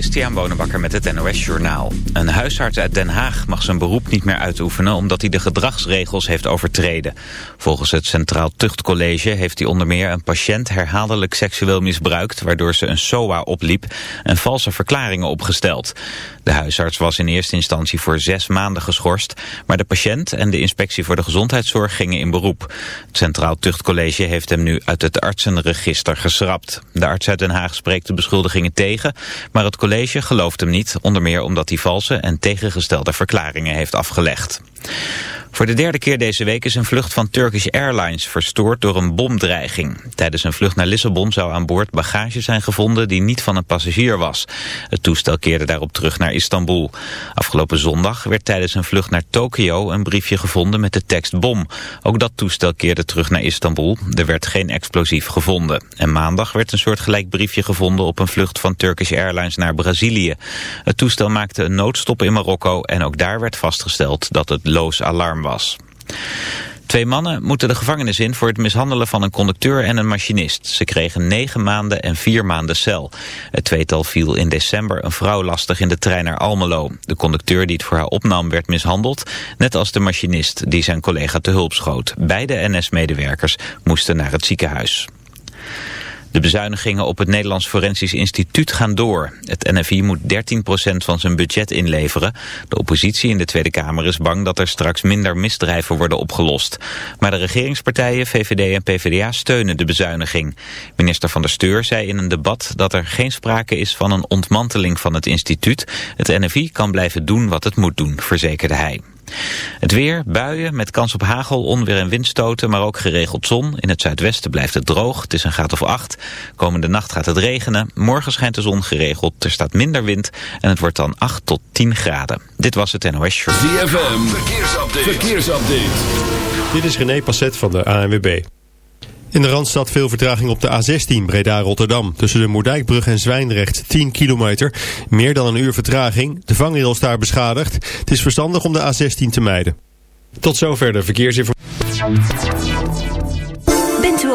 Christian Bonenbakker met het NOS Journaal. Een huisarts uit Den Haag mag zijn beroep niet meer uitoefenen... omdat hij de gedragsregels heeft overtreden. Volgens het Centraal Tuchtcollege heeft hij onder meer een patiënt... herhaaldelijk seksueel misbruikt... waardoor ze een SOA opliep en valse verklaringen opgesteld. De huisarts was in eerste instantie voor zes maanden geschorst... maar de patiënt en de Inspectie voor de Gezondheidszorg gingen in beroep. Het Centraal Tuchtcollege heeft hem nu uit het artsenregister geschrapt. De arts uit Den Haag spreekt de beschuldigingen tegen... maar het college gelooft hem niet, onder meer omdat hij valse en tegengestelde verklaringen heeft afgelegd. Voor de derde keer deze week is een vlucht van Turkish Airlines verstoord door een bomdreiging. Tijdens een vlucht naar Lissabon zou aan boord bagage zijn gevonden die niet van een passagier was. Het toestel keerde daarop terug naar Istanbul. Afgelopen zondag werd tijdens een vlucht naar Tokio een briefje gevonden met de tekst bom. Ook dat toestel keerde terug naar Istanbul. Er werd geen explosief gevonden. En maandag werd een soortgelijk briefje gevonden op een vlucht van Turkish Airlines naar Brazilië. Het toestel maakte een noodstop in Marokko en ook daar werd vastgesteld dat het loos alarm was. Twee mannen moeten de gevangenis in voor het mishandelen van een conducteur en een machinist. Ze kregen negen maanden en vier maanden cel. Het tweetal viel in december een vrouw lastig in de trein naar Almelo. De conducteur die het voor haar opnam werd mishandeld, net als de machinist die zijn collega te hulp schoot. Beide NS-medewerkers moesten naar het ziekenhuis. De bezuinigingen op het Nederlands Forensisch Instituut gaan door. Het NFI moet 13% van zijn budget inleveren. De oppositie in de Tweede Kamer is bang dat er straks minder misdrijven worden opgelost. Maar de regeringspartijen VVD en PvdA steunen de bezuiniging. Minister van der Steur zei in een debat dat er geen sprake is van een ontmanteling van het instituut. Het NFI kan blijven doen wat het moet doen, verzekerde hij. Het weer, buien met kans op hagel, onweer en windstoten, maar ook geregeld zon. In het zuidwesten blijft het droog, het is een graad of 8. Komende nacht gaat het regenen, morgen schijnt de zon geregeld, er staat minder wind en het wordt dan 8 tot 10 graden. Dit was het NOS Show. ZFM, verkeersupdate. verkeersupdate. Dit is René Passet van de ANWB. In de Randstad veel vertraging op de A16 Breda-Rotterdam. Tussen de Moerdijkbrug en Zwijndrecht 10 kilometer. Meer dan een uur vertraging. De vangrail is daar beschadigd. Het is verstandig om de A16 te mijden. Tot zover de verkeersinformatie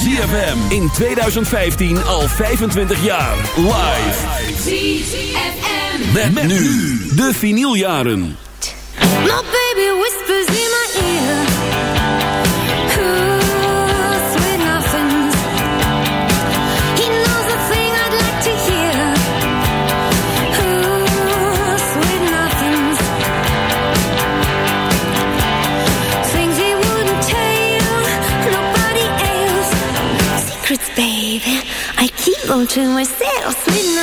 ZFM in 2015 al 25 jaar. Live. ZFM. Met, met nu de vinyljaren. My baby whispers in my ear. Go to myself, sweet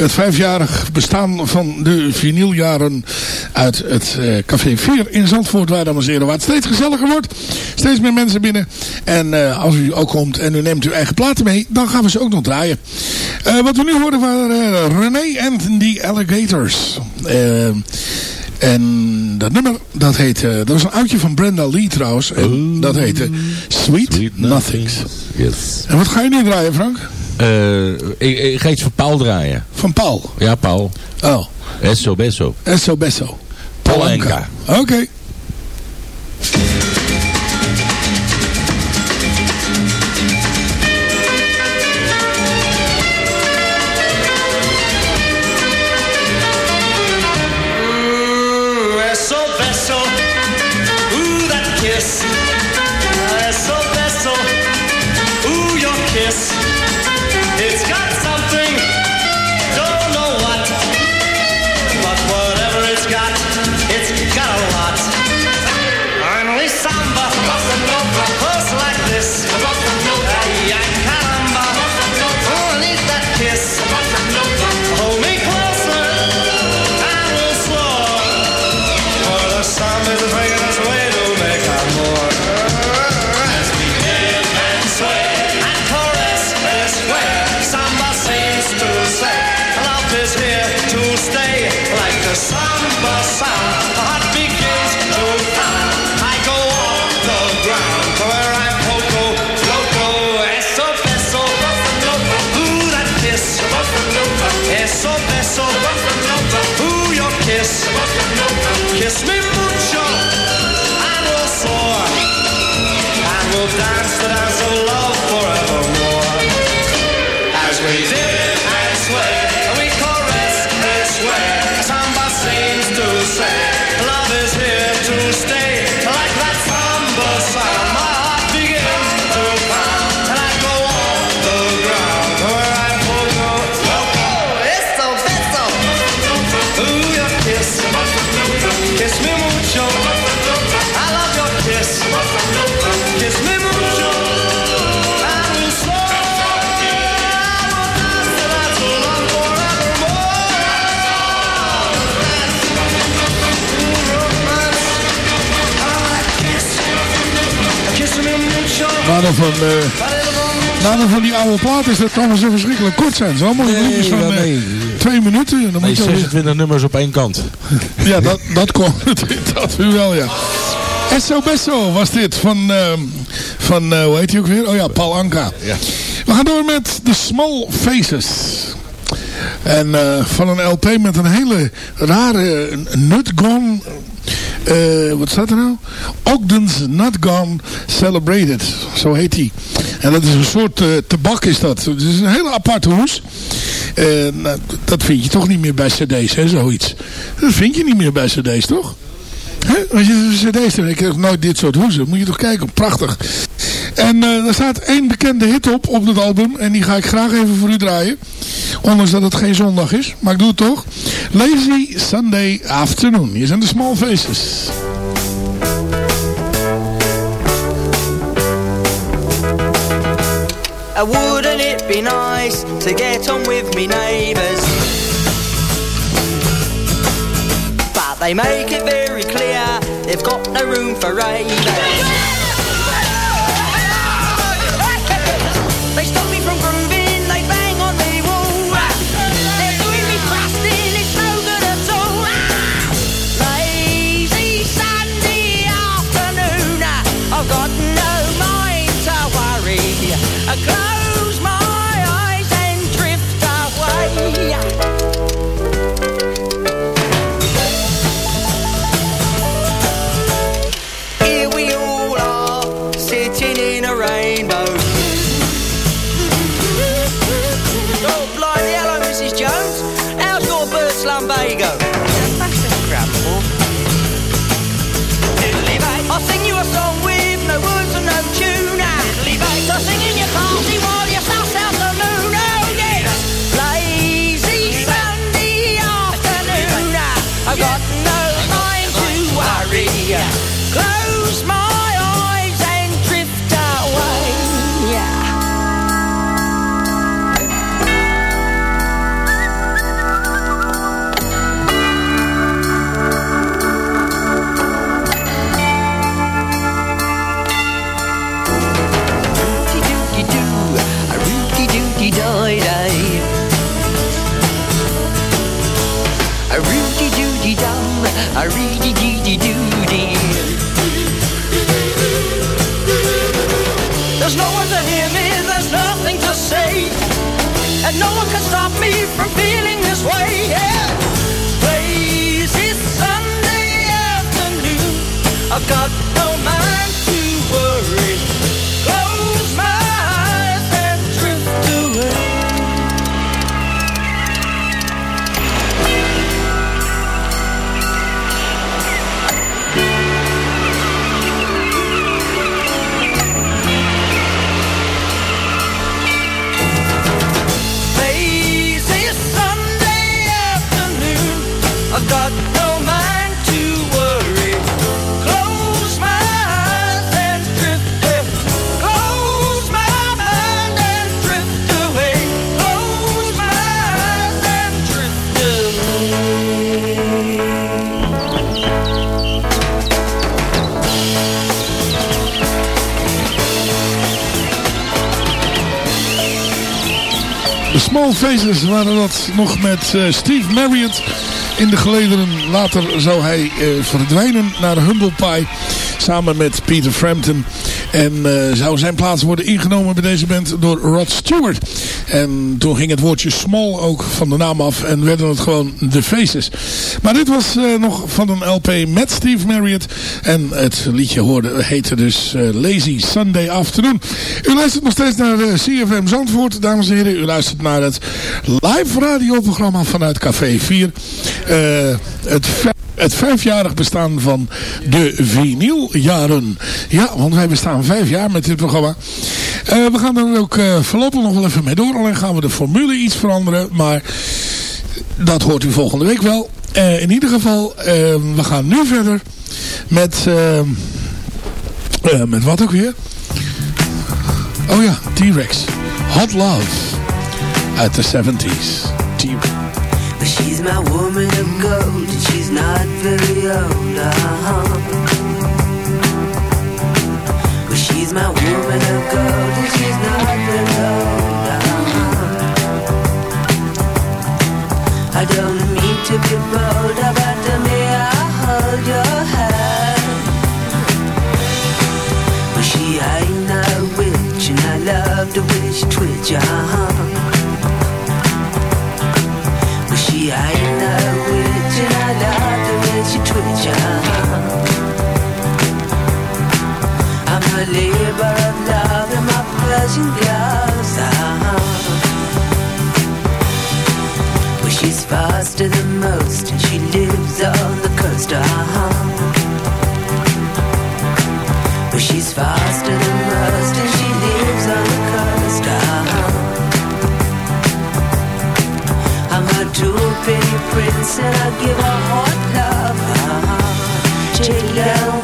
het vijfjarig bestaan van de vinyljaren uit het eh, Café 4 in Zandvoort. Waar, dames en heren, waar het steeds gezelliger wordt. Steeds meer mensen binnen. En eh, als u ook komt en u neemt uw eigen platen mee, dan gaan we ze ook nog draaien. Eh, wat we nu hoorden waren eh, René and the Alligators. En dat nummer, dat heet, eh, dat was een oudje van Brenda Lee trouwens. En dat heette Sweet, Nothings. Yes. En wat ga je nu draaien, Frank? Eh, ik, ik ga iets van Paul draaien. Van Paul. Ja, Paul. Oh, Esso Besso. Esso Besso. Paul Enka. Oké. Mucho. Nadeel van, eh nadeel van die oude plaat is dat kan zo verschrikkelijk kort zijn. Zo allemaal liedjes van eh, nee. twee minuten. Dan Nee, moet je alweer- 26 nummers op één kant. Ja, dat, dat kon. dat u wel, ja. Esso Besso was dit van, ehm, van eh, hoe heet hij ook weer? Oh ja, Paul Anka. Ja. We gaan door met The Small Faces. En eh, van een LP met een hele rare eh, Eh, wat staat er nou? Ogden's Nut Gone Celebrated. Zo heet hij. En dat is een soort eh, tabak is dat. Het is een hele aparte hoes. Eh, nou, dat vind je toch niet meer bij cd's, hè, zoiets. Dat vind je niet meer bij cd's, toch? Als je hebt, ik heb nooit dit soort hoezen. Moet je toch kijken, prachtig. En eh er staat één bekende hit op, op dat album. En die ga ik graag even voor u draaien. Ondanks dat het geen zondag is, maar ik doe het toch. Lazy Sunday Afternoon. Hier zijn de Small Faces. Uh, wouldn't it be nice to get on with me neighbours? They make it very clear they've got no room for ravers. Oh, deedy doody. There's no one to hear me, there's nothing to say. And no one can stop me from feeling this way. Yeah. Lazy Sunday afternoon. I've got Small Faces waren dat nog met eh, Steve Marriott in de gelederen. Later zou hij eh, verdwijnen naar Humble Pie samen met Peter Frampton. En eh, zou zijn plaats worden ingenomen bij deze band door Rod Stewart. En toen ging het woordje small ook van de naam af en werden het gewoon The Faces. Maar dit was eh, nog van een LP met Steve Marriott. En het liedje hoorde, heette dus eh, Lazy Sunday Afternoon. U luistert nog steeds naar CFM Zandvoort, dames en heren. U luistert naar het live radioprogramma vanuit Café 4. Eh, het het vijfjarig bestaan van de vinyljaren. Ja, want wij bestaan vijf jaar met dit programma. Eh, we gaan er ook eh, voorlopig nog wel even mee door. Alleen gaan we de formule iets veranderen. Maar dat hoort u volgende week wel. Eh, in ieder geval, we gaan nu verder met... met wat ook weer? Oh ja, T-Rex. Hot Love. Uit de 70s. T-Rex. She's my woman of gold, and she's not very old. Uh-huh. Well, she's my woman of gold, and she's not very old. Uh-huh. I don't mean to be bold, but to me I hold your hand. Well, she ain't no witch, and I love the way she twitch. Uh-huh. Faster than most and she lives on the coast uh-huh. Well, she's faster than most and she lives on the coast uh-huh. to a pretty prince and I give her hot love. Ah, Take down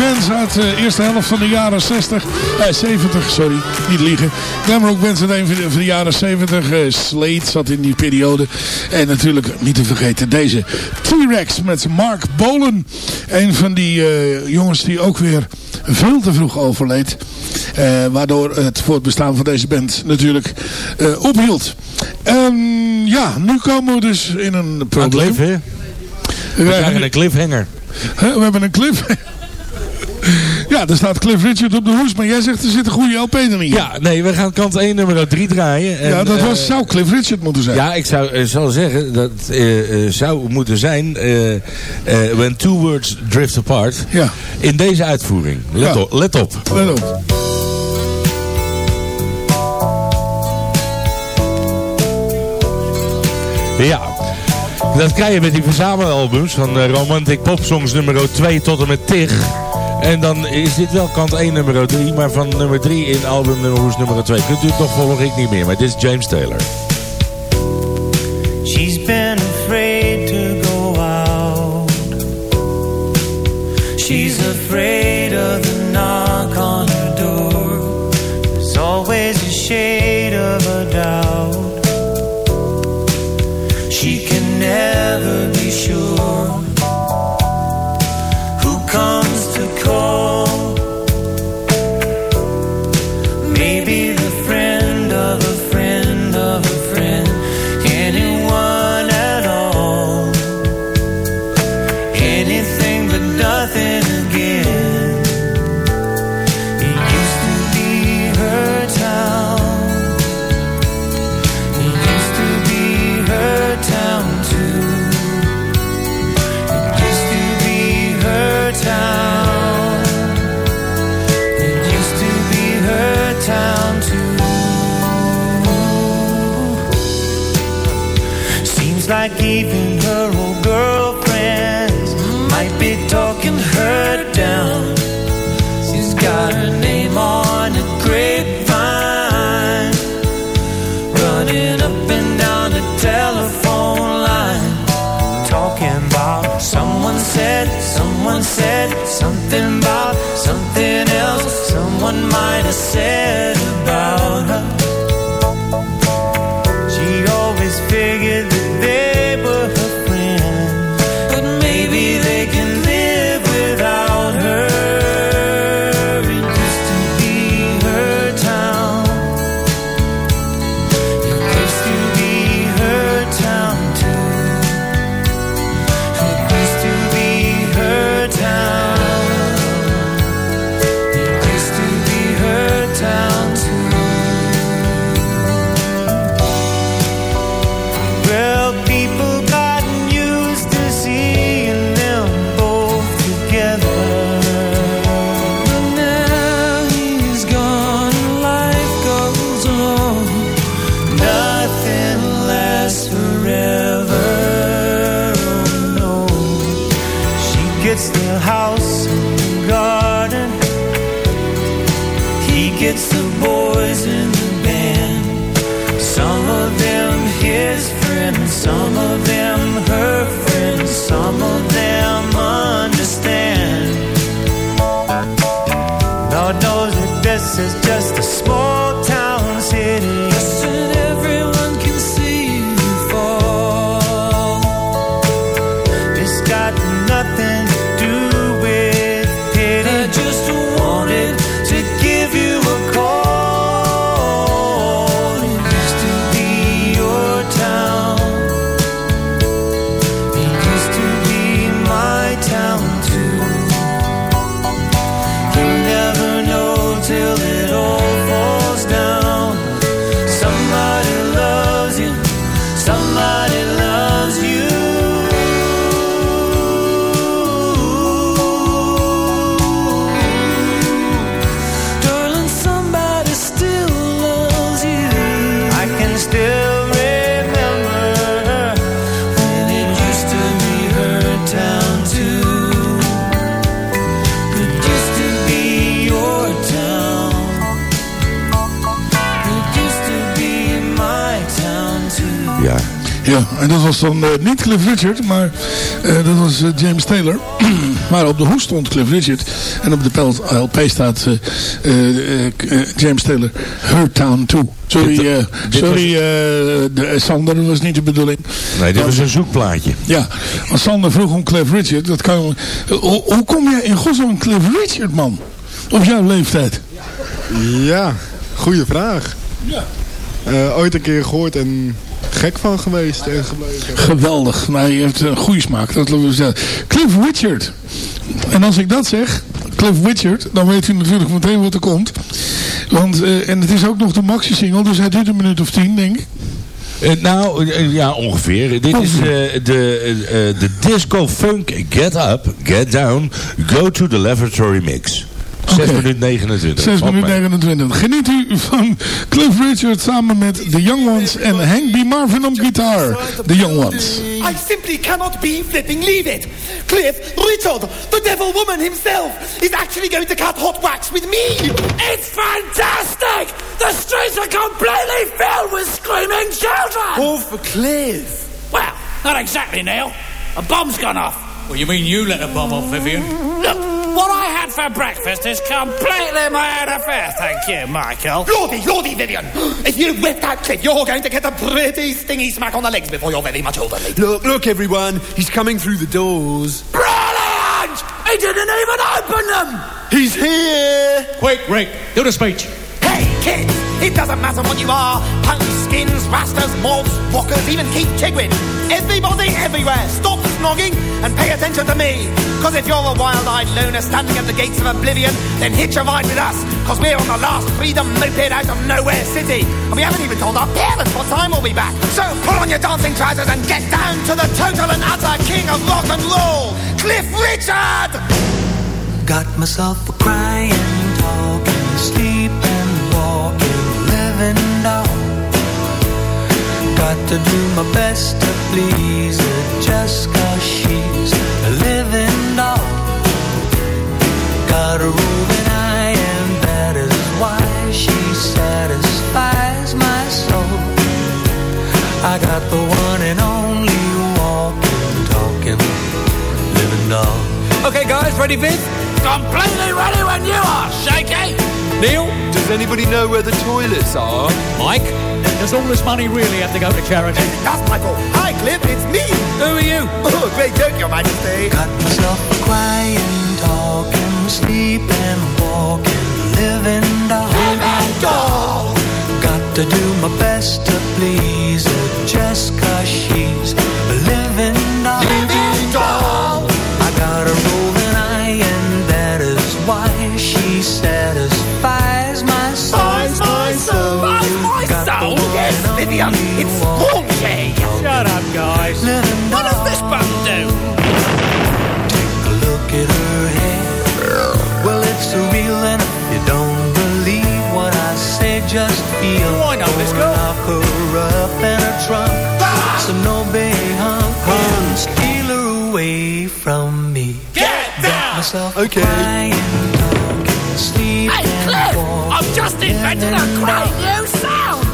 bands uit de eerste helft van de jaren 60. Eh, 70, sorry. Niet liegen. Glamrock bands uit een van de, van de jaren 70. eh Slade zat in die periode. En natuurlijk niet te vergeten deze T-Rex met Mark Bolan. Een van die eh, jongens die ook weer veel te vroeg overleed. Eh, waardoor het voortbestaan van deze band natuurlijk eh, ophield. Ja, nu komen we dus in een probleem. hè? We krijgen een cliffhanger. We hebben een cliff. Ja, er staat Cliff Richard op de hoes, maar jij zegt er zit een goede LP erin. Ja, nee, we gaan kant 1 nummer 3 draaien. En, ja, dat was, eh, zou Cliff Richard moeten zijn. Ja, ik zou, eh, zou zeggen dat eh, zou moeten zijn When Two Words Drift Apart. Ja. In deze uitvoering. Let, Ja. op, let op. Let op. Ja. Dat krijg je met die verzamelalbums van Romantic Pop Songs nummer 2 tot en met TIG. En dan is dit wel kant 1 nummer 3, maar van nummer 3 in album nummer, nummer 2. Kunt u het nog volgen? Ik niet meer, maar dit is James Taylor. She's been afraid to go out. She's afraid innocent was dan eh, niet Cliff Richard, maar eh, dat was eh, James Taylor. maar op de hoes stond Cliff Richard. En op de pel- LP staat eh, eh, eh, James Taylor, Her Town 2. Sorry, eh, sorry eh, de, Sander, dat was niet de bedoeling. Nee, dit was een zoekplaatje. Ja, als Sander vroeg om Cliff Richard, dat kan hoe, hoe kom jij in godsnaam Cliff Richard, man? Op jouw leeftijd? Ja, goede vraag. Ja. Eh, ooit een keer gehoord en gek van geweest en gebleven. Geweldig. Nou, je hebt een goede smaak. Dat we zeggen. Cliff Richard. En als ik dat zeg, Cliff Richard, dan weet u natuurlijk meteen wat er komt. Want, eh, en het is ook nog de maxi-single, dus hij duurt een minuut of tien, denk ik. Eh, nou, eh, ja, ongeveer. Dit is eh, de, eh, de disco funk Get Up, Get Down, Go to the Laboratory Mix. 6 Oké. minuten 29. 6 Valt minuten 29. Geniet u van Cliff Richard samen met The Young Ones en Hank B. Marvin op gitaar. The Young Ones. I simply cannot be flipping leave it. Cliff Richard, the devil woman himself, is actually going to cut hot wax with me. It's fantastic! The streets are completely filled with screaming children! All for Cliff. Well, not exactly, Neil. A bomb's gone off. Well, you mean you let a bomb off, Vivian? Look, what I had for breakfast is completely my own affair, thank you, Michael. Lordy, Lordy, Vivian. If you whip that kid, you're going to get a pretty stingy smack on the legs before you're very much older, me. Look, look, everyone. He's coming through the doors. Brilliant! He didn't even open them! He's here. Quick, Rick, do the speech. Hey, kids, it doesn't matter what you are. Punkskins, rastas, mobs, walkers, even Keith Chegwin. Everybody everywhere, stop snogging and pay attention to me. Cause if you're a wild-eyed loner standing at the gates of oblivion, then hitch a ride with us. Cause we're on the last freedom moped out of nowhere city. And we haven't even told our parents what time we'll be back. So put on your dancing trousers and get down to the total and utter king of rock and roll, Cliff Richard! Got myself a crying, talking, sleeping, Got to do my best to please her just cause she's a living doll. Got a roving eye and that is why she satisfies my soul. I got the one and only walking, talking, living doll. Okay, guys, ready, Viv? Completely ready when you are, Shaky. Neil, does anybody know where the toilets are? Mike, does all this money really have to go to charity? That's Michael. Hi, Cliff, it's me. Who are you? Oh, great joke, Your Majesty. Got myself crying, talking, sleeping, walking, living doll. Living doll. Got to do my best to please her just cause she's away from me. Get down! Myself Okay. crying, talking, sleeping, Hey, Cliff, I've just invented a great new sound.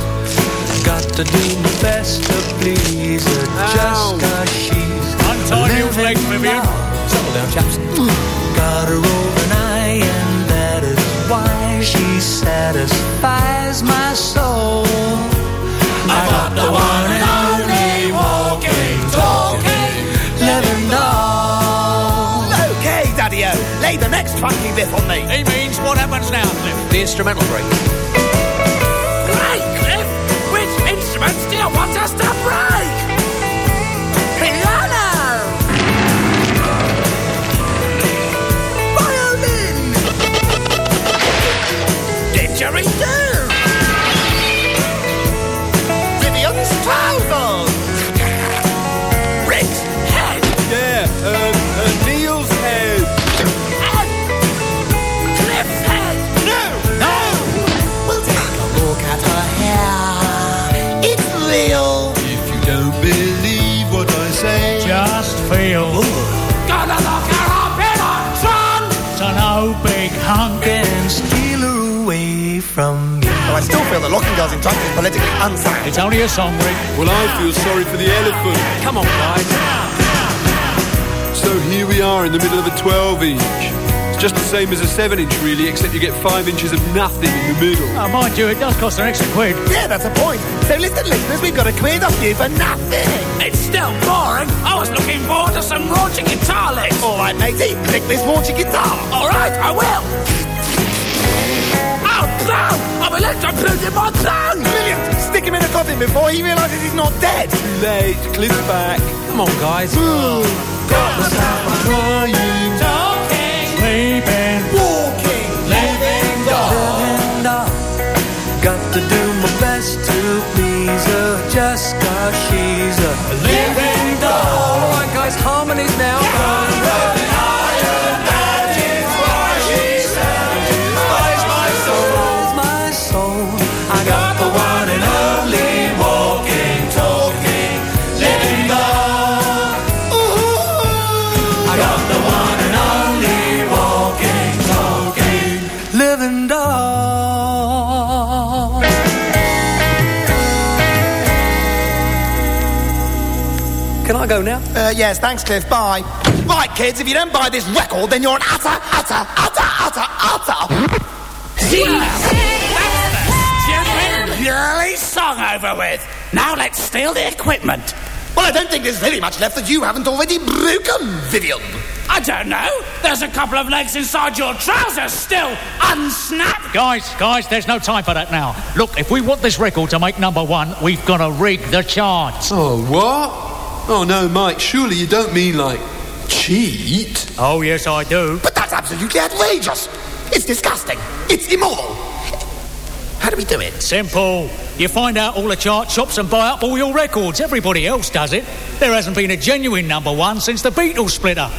Got to do my best to please her, oh. just cause she's Untie Neil's legs, Vivian. Settle down, chaps. Got her over eye, and that is why she satisfies funky on me. He means what happens now, Cliff? The instrumental break. Feel that locking girls in politically unsound. It's only a song, Rick. well, I feel sorry for the elephant. Come on, guys. So here we are in the middle of a 12 inch. It's just the same as a 7 inch, really, except you get 5 inches of nothing in the middle. Oh, mind you, it does cost an extra quid. Yeah, that's a point. So listen, listeners, we've got a quiz off you for nothing. It's still boring. I was looking forward to some raunchy guitar licks. All right, matey, pick this raunchy guitar. All right, I will. Oh, no! I've electrocuted my tongue! Brilliant. Stick him in a coffin before he realises he's not dead. Too late, Cliff's back. Come on, guys. Got myself crying, Sleeping. walking, living doll. Got to do my best to please her just cause she's a living doll. All right, guys, harmonies now. my Uh, yes, thanks, Cliff. Bye. Right, kids, if you don't buy this record, then you're an utter, utter, utter, utter, utter. Genuine girly song over with. Now let's steal the equipment. Well, I don't think there's very much left that you haven't already broken, Vivian. I don't know. There's a couple of legs inside your trousers still unsnapped. Guys, guys, there's no time for that now. Look, if we want this record to make number one, we've got to rig the charts. Oh, what? Oh, no, Mike, surely you don't mean like cheat? Oh, yes, I do. But that's absolutely outrageous. It's disgusting. It's immoral. How do we do it? Simple. You find out all the chart shops and buy up all your records. Everybody else does it. There hasn't been a genuine number one since the Beatles split up.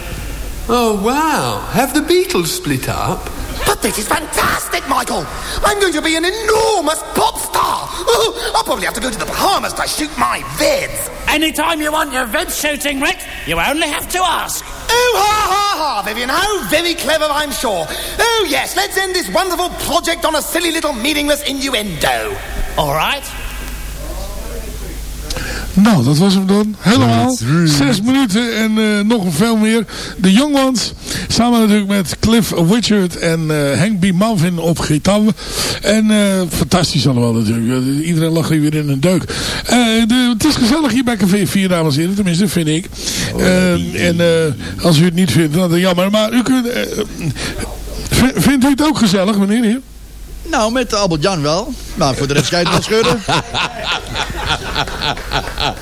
Oh, wow. Have the Beatles split up? But this is fantastic, Michael. I'm going to be an enormous pop star. Oh, I'll probably have to go to the Bahamas to shoot my vids. Anytime you want your vids shooting, Rick, you only have to ask. Oh, ha, ha, ha, Vivian. How very clever, I'm sure. Oh, yes, let's end this wonderful project on a silly little meaningless innuendo. All right. Nou, dat was hem dan. Helemaal. Zes minuten en eh, nog veel meer. De Young Ones. Samen natuurlijk met Cliff Richard en eh, Hank B. Malvin op gitaar. En eh, fantastisch allemaal natuurlijk. Iedereen lag hier weer in een deuk. De, het is gezellig hier bij Café 4, dames en heren. Tenminste, vind ik. Eh, en als u het niet vindt, dan jammer. Maar u kunt... vindt u het ook gezellig, meneer hier? Nou, met Albert Jan wel. Maar voor de rest kan je het wel schudden.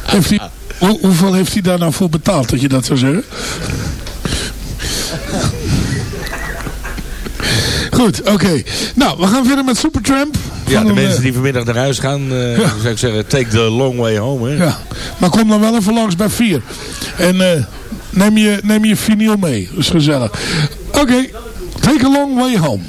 Heeft hij, hoe- hoeveel heeft hij daar nou voor betaald, dat je dat zou zeggen? Goed, oké. Nou, we gaan verder met Supertramp. Ja, de mensen eh, die vanmiddag naar huis gaan, eh, zou ik zeggen, take the long way home. Hè? Ja, maar kom dan wel even langs bij 4. En eh, neem, je, neem je vinyl mee. Dat is gezellig. Oké, take a long way home.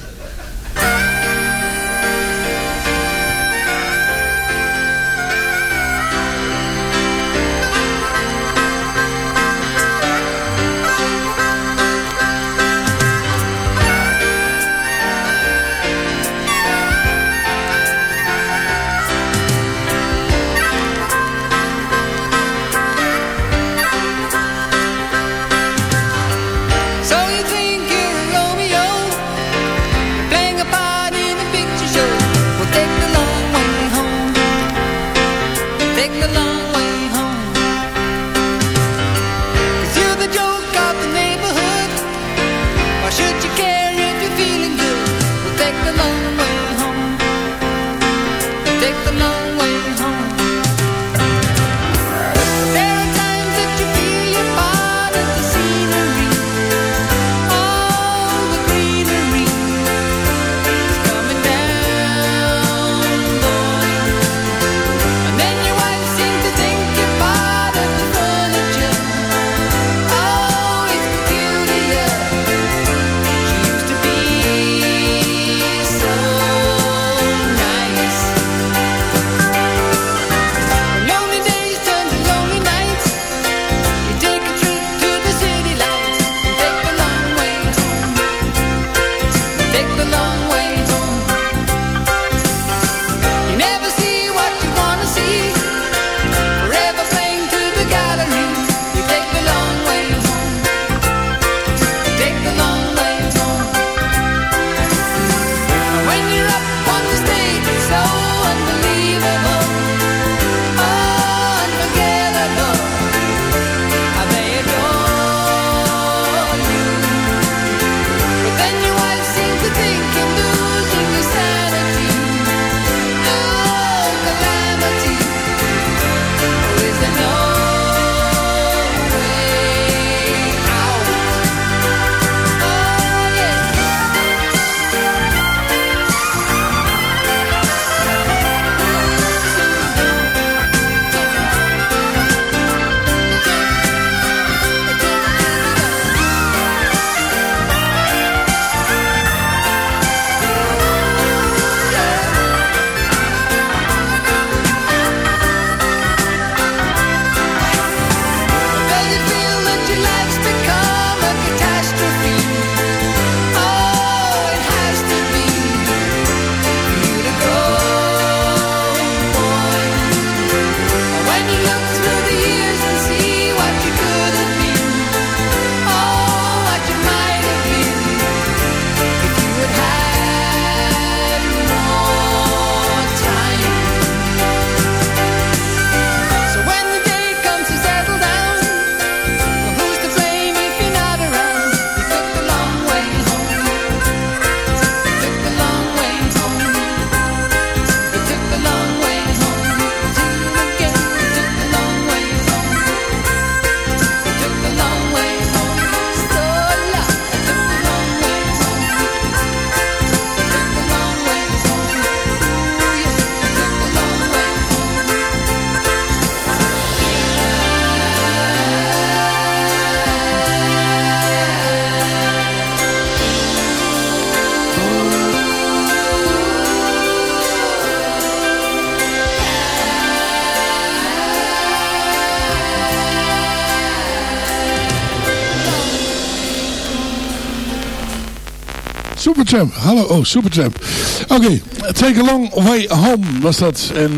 Hallo, oh, Supertramp. Oké, Take a Long Way Home was dat. En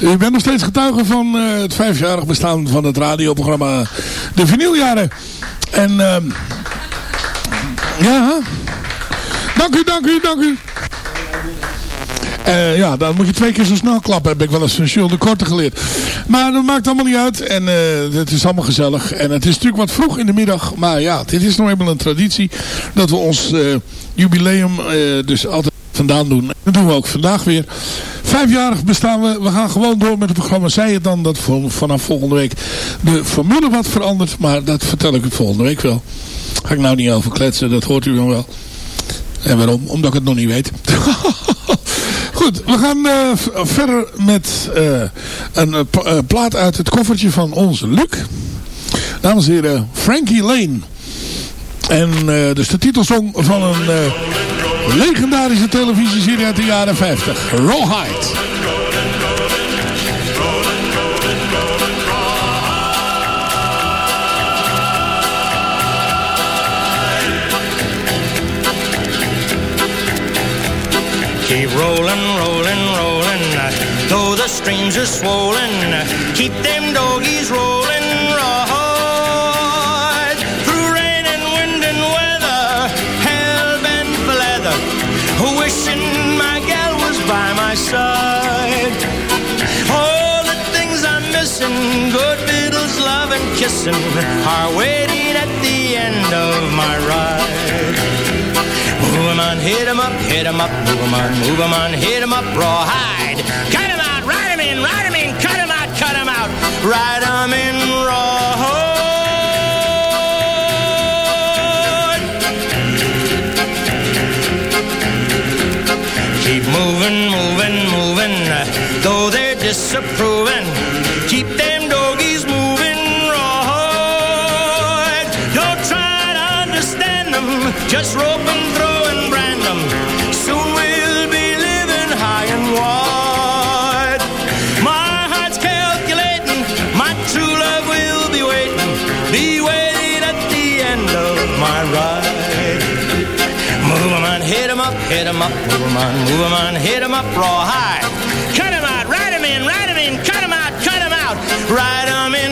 uh, u bent nog steeds getuige van uh, het vijfjarig bestaan van het radioprogramma De Vinyljaren. En uh, ja, dank u, dank u, dank u. Uh, ja, dan moet je twee keer zo snel klappen, heb ik wel eens van Jules de Korte geleerd. Maar dat maakt allemaal niet uit en uh, het is allemaal gezellig. En het is natuurlijk wat vroeg in de middag, maar ja, dit is nog eenmaal een traditie dat we ons uh, jubileum dus altijd vandaan doen. En dat doen we ook vandaag weer. Vijfjarig bestaan we. We gaan gewoon door met het programma. Zei het dan dat vanaf volgende week de formule wat verandert. Maar dat vertel ik u volgende week wel. Ga ik nou niet over kletsen. Dat hoort u dan wel. En waarom? Omdat ik het nog niet weet. Goed, we gaan uh, verder met uh, een uh, plaat uit het koffertje van onze Luc. Dames en heren, Frankie Lane. En dus de titelsong van een legendarische televisieserie uit de jaren 50. Rawhide. Keep rolling, rolling, rolling, though the streams are swollen. Keep them doggies rolling, rawhide. Through rain and wind and weather, hell bent for leather. Wishing my gal was by my side. All the things I'm missing, good fiddles, love and kissing, are waiting at the end of my ride. On, hit 'em up, hit 'em up, move 'em on, move 'em on, hit 'em up, rawhide. Cut 'em out, ride 'em in, ride 'em in, cut 'em out, cut 'em out, ride 'em in, rawhide. Keep moving, moving, moving, though they're disapproving. Keep them doggies moving, rawhide. Don't try to understand them, just rope hit 'em up, move 'em on, move 'em on, hit 'em up, rawhide. Cut 'em out, ride 'em in, ride 'em in, cut 'em out, cut 'em out, ride 'em in.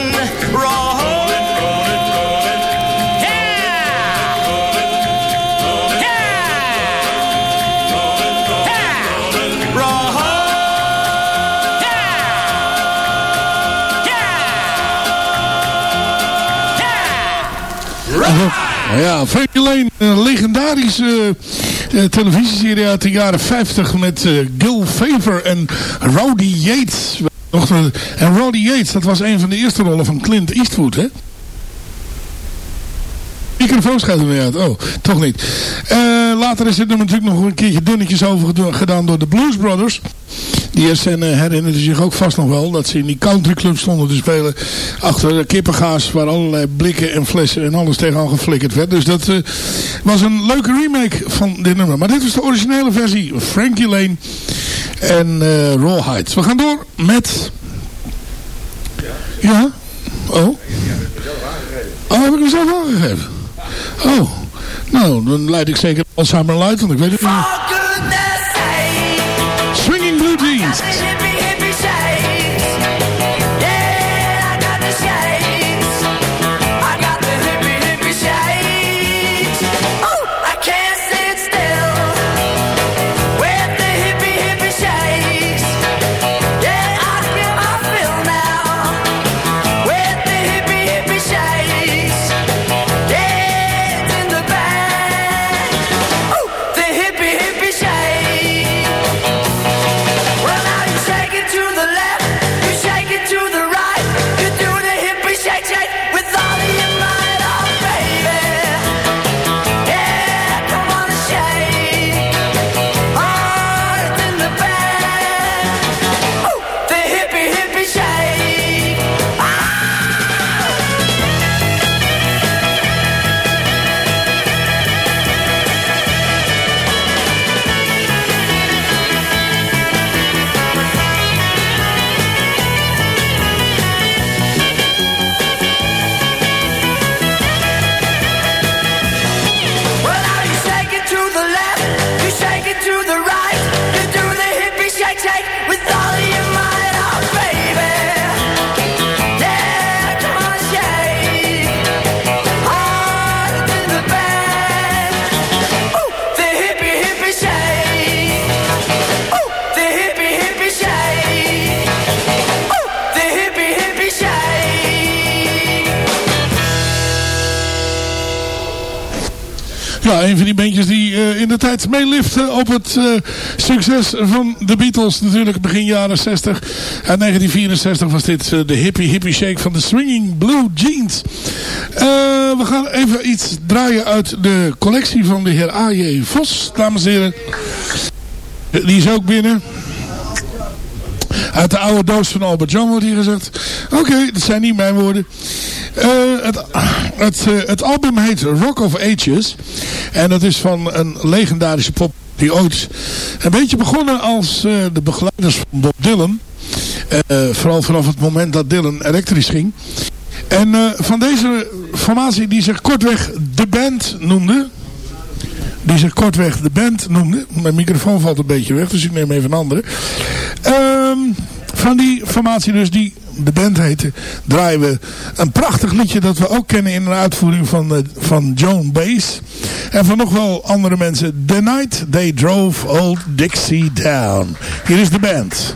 Nou ja, Frankie een legendarische uh, televisieserie uit de jaren 50 met uh, Gil Favor en Rowdy Yates. En Rowdy Yates, dat was een van de eerste rollen van Clint Eastwood, hè? Microfoon schijnt er weer uit. Oh, toch niet. Uh, later is dit natuurlijk nog een keertje dunnetjes over gedaan door de Blues Brothers. Die scène herinnerde zich ook vast nog wel. Dat ze in die countryclub stonden te spelen. Achter de kippengaas waar allerlei blikken en flessen en alles tegenaan geflikkerd werd. Dus dat uh, was een leuke remake van dit nummer. Maar dit was de originele versie. Frankie Lane en uh, Rawhide. We gaan door met... Ja? Oh? Oh, heb ik hem zelf aangegeven? Oh. Nou, dan leid ik zeker Alzheimer uit, want ik weet het niet. Een van die bandjes die eh, in de tijd meeliften op het eh, succes van de Beatles. Natuurlijk begin jaren 60. Uit 1964 was dit eh, de hippie hippie shake van de Swinging Blue Jeans. We gaan even iets draaien uit de collectie van de heer A.J. Vos, dames en heren. Die is ook binnen. Uit de oude doos van Albert Jan wordt hier gezegd. Oké, dat zijn niet mijn woorden. Eh, het, het, eh, het album heet Rock of Ages. En dat is van een legendarische pop die ooit een beetje begonnen als eh, de begeleiders van Bob Dylan. Vooral vanaf het moment dat Dylan elektrisch ging. En van deze formatie die zich kortweg de band noemde. Die zich kortweg de band noemde. Mijn microfoon valt een beetje weg, dus ik neem even een andere. Ehm, van die formatie dus die de band heette, draaien we een prachtig liedje dat we ook kennen in een uitvoering van, eh, van Joan Baez. En van nog wel andere mensen. The Night They Drove Old Dixie Down. Hier is de band.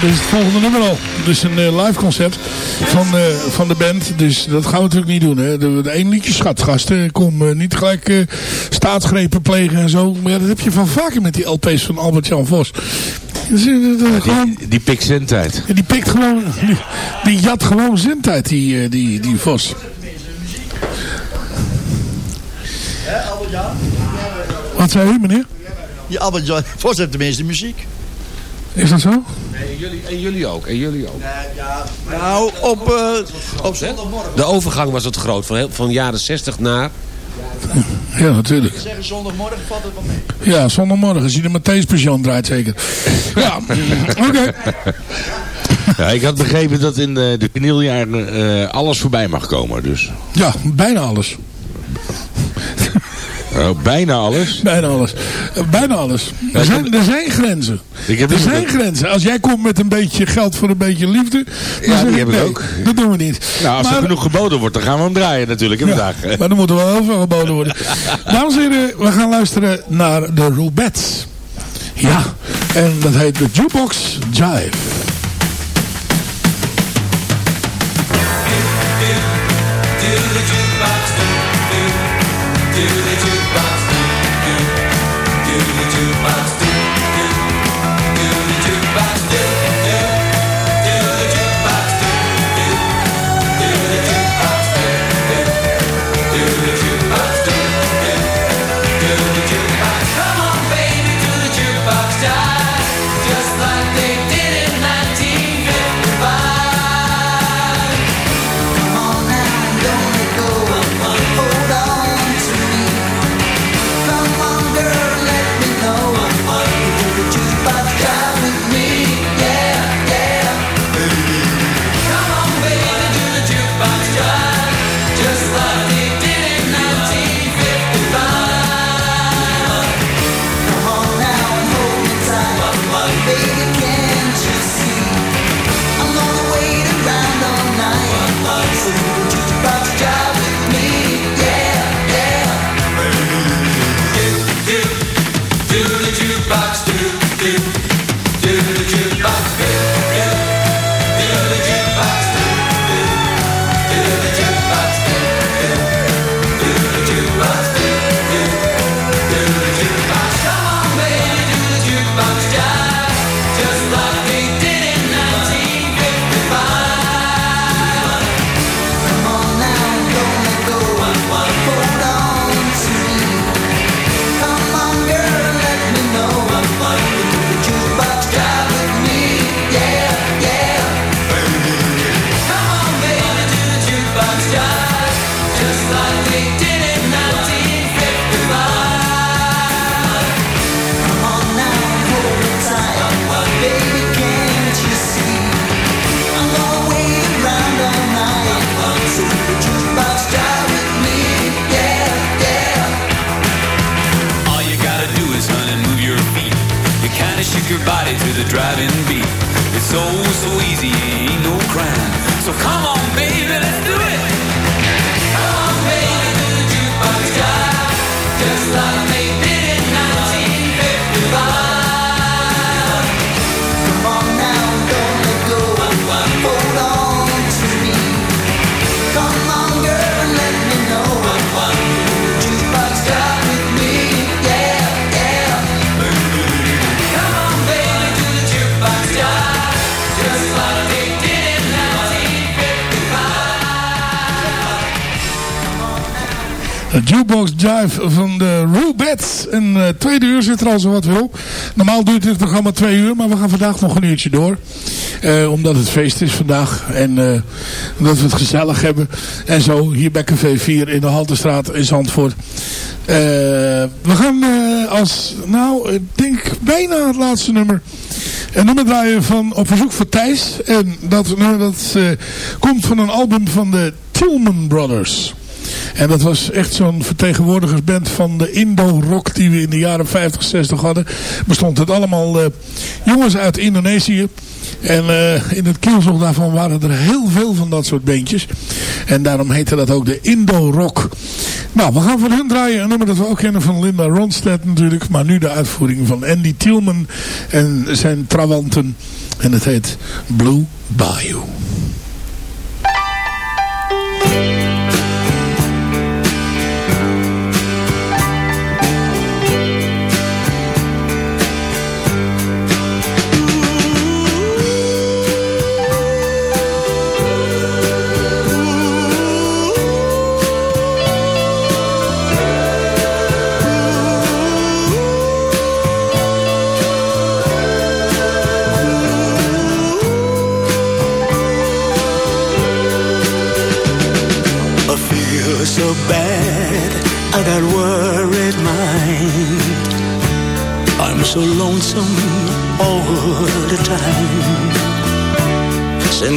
Dit is het volgende nummer al. Dus een eh, live concert van, eh, van de band. Dus dat gaan we natuurlijk niet doen. Hè. De, de één liedje schat, gasten. Kom eh, niet gelijk eh, staatsgrepen plegen en zo. Maar ja, dat heb je van vaker met die LP's van Albert-Jan Vos. Dus, dat- dat gewoon, Die pikt zendtijd. ja, die pikt gewoon, die, die jat gewoon zendtijd, die, eh, die, die Vos. Wat zei u, meneer? Die Albert Jan Vos heeft tenminste muziek. Is dat zo? Nee, en jullie, en jullie ook. En jullie ook. Nou, op, eh op zondagmorgen. De overgang was het groot. Van, heel- van jaren 60 naar... Ja, natuurlijk. Zeggen zondagmorgen valt het wel mee. Ja, zondagmorgen. Als je de Matthäus Passion draait zeker. Ja, oké. Ja, ik had begrepen dat in de, de vinyljaren eh, alles voorbij mag komen. Dus. Ja, bijna alles. Oh, bijna alles. Bijna alles. Bijna alles. Er zijn, er zijn grenzen. Ik heb er zijn grenzen. Als jij komt met een beetje geld voor een beetje liefde. dan Ja, die heb ik nee, ook. Dat doen we niet. Nou, als Maar- er genoeg geboden wordt, dan gaan we hem draaien natuurlijk hè, vandaag. Maar dan moet er wel heel veel geboden worden. Dames en heren, we gaan luisteren naar de Rubettes. Ja, en dat heet de Jukebox Jive. Driving beat. It's so, Jukebox Jive van de Rubettes. En eh tweede uur zit er al zo wat weer op. Normaal duurt dit programma twee uur, maar we gaan vandaag nog een uurtje door. Eh, omdat het feest is vandaag. En eh, omdat we het gezellig hebben. En zo, hier bij Café 4 in de Haltestraat in Zandvoort. We gaan als, nou, ik denk bijna het laatste nummer. Een nummer draaien van Op verzoek van Thijs. En dat nummer dat, komt van een album van de Tillman Brothers. En dat was echt zo'n vertegenwoordigersband van de Indo-rock die we in de jaren 50, 60 hadden. Bestond het allemaal eh, jongens uit Indonesië. En eh, in het kielzog daarvan waren er heel veel van dat soort bandjes. En daarom heette dat ook de Indo-rock. Nou, we gaan voor hun draaien een nummer dat we ook kennen van Linda Ronstadt natuurlijk. Maar nu de uitvoering van Andy Tielman en zijn trawanten. En het heet Blue Bayou.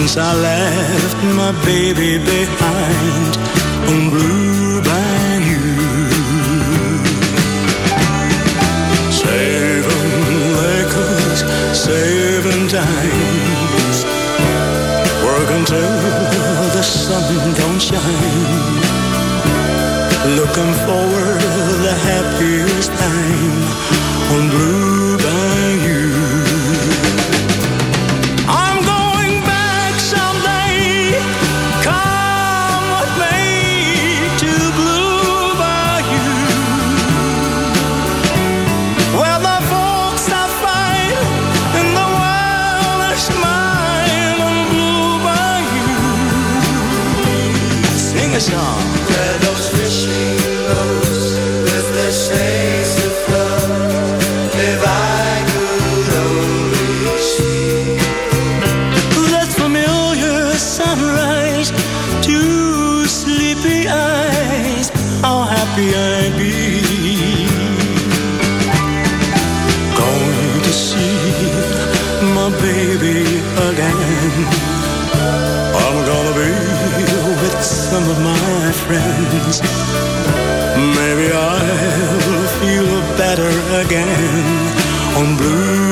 Since I left my baby behind on Blue Bayou. Seven acres, seven times. Work until the sun don't shine. Looking forward friends. Maybe I'll feel better again on Blue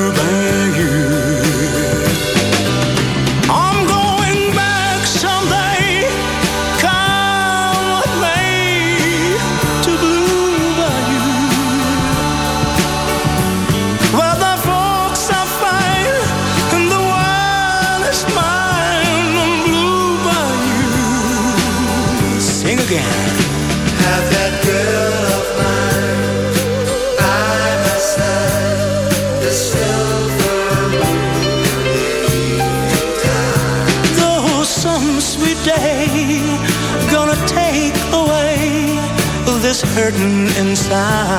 inside.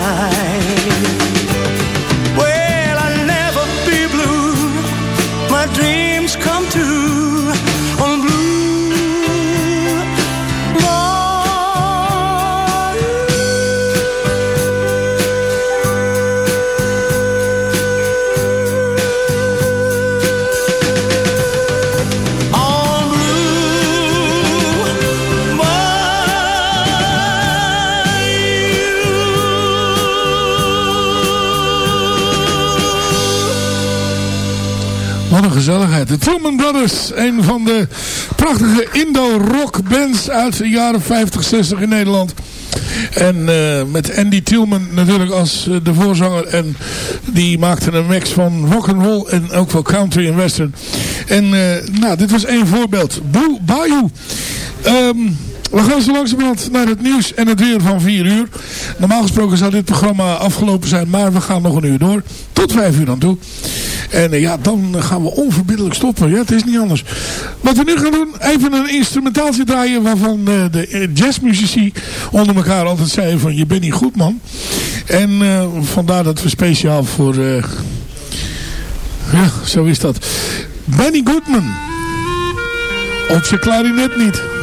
De Truman Brothers, een van de prachtige Indo-rock bands uit de jaren 50, 60 in Nederland. En eh, met Andy Tielman natuurlijk als eh, de voorzanger. En die maakte een mix van rock and roll en ook wel country en western. En eh, nou, dit was één voorbeeld. Blue Bayou. Ehm, we gaan zo langzamerhand naar het nieuws en het weer van 4 uur. Normaal gesproken zou dit programma afgelopen zijn, maar we gaan nog een uur door. Tot 5 uur dan toe. En eh, ja, dan gaan we onverbiddelijk stoppen. Ja, het is niet anders. Wat we nu gaan doen, even een instrumentaaltje draaien waarvan eh, de eh, jazzmuzici onder elkaar altijd zeiden van je bent niet goed man. En vandaar dat we speciaal voor... ja, zo is dat. Benny Goodman. Op zijn klarinet niet.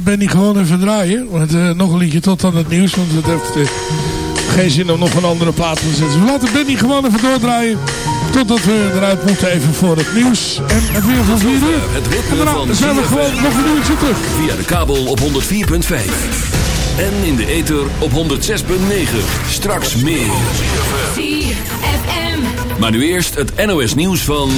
Laten Benny gewoon even draaien. Want eh, nog een liedje tot aan het nieuws. Want het heeft eh, geen zin om nog een andere plaat te zetten. We laten Benny gewoon even doordraaien. Totdat we eruit moeten even voor het nieuws. En het weer van 4 uur. Het ritme En daarna van zijn we gewoon nog een uurtje terug. Via de kabel op 104.5. En in de ether op 106.9. Straks meer. Maar nu eerst het NOS nieuws van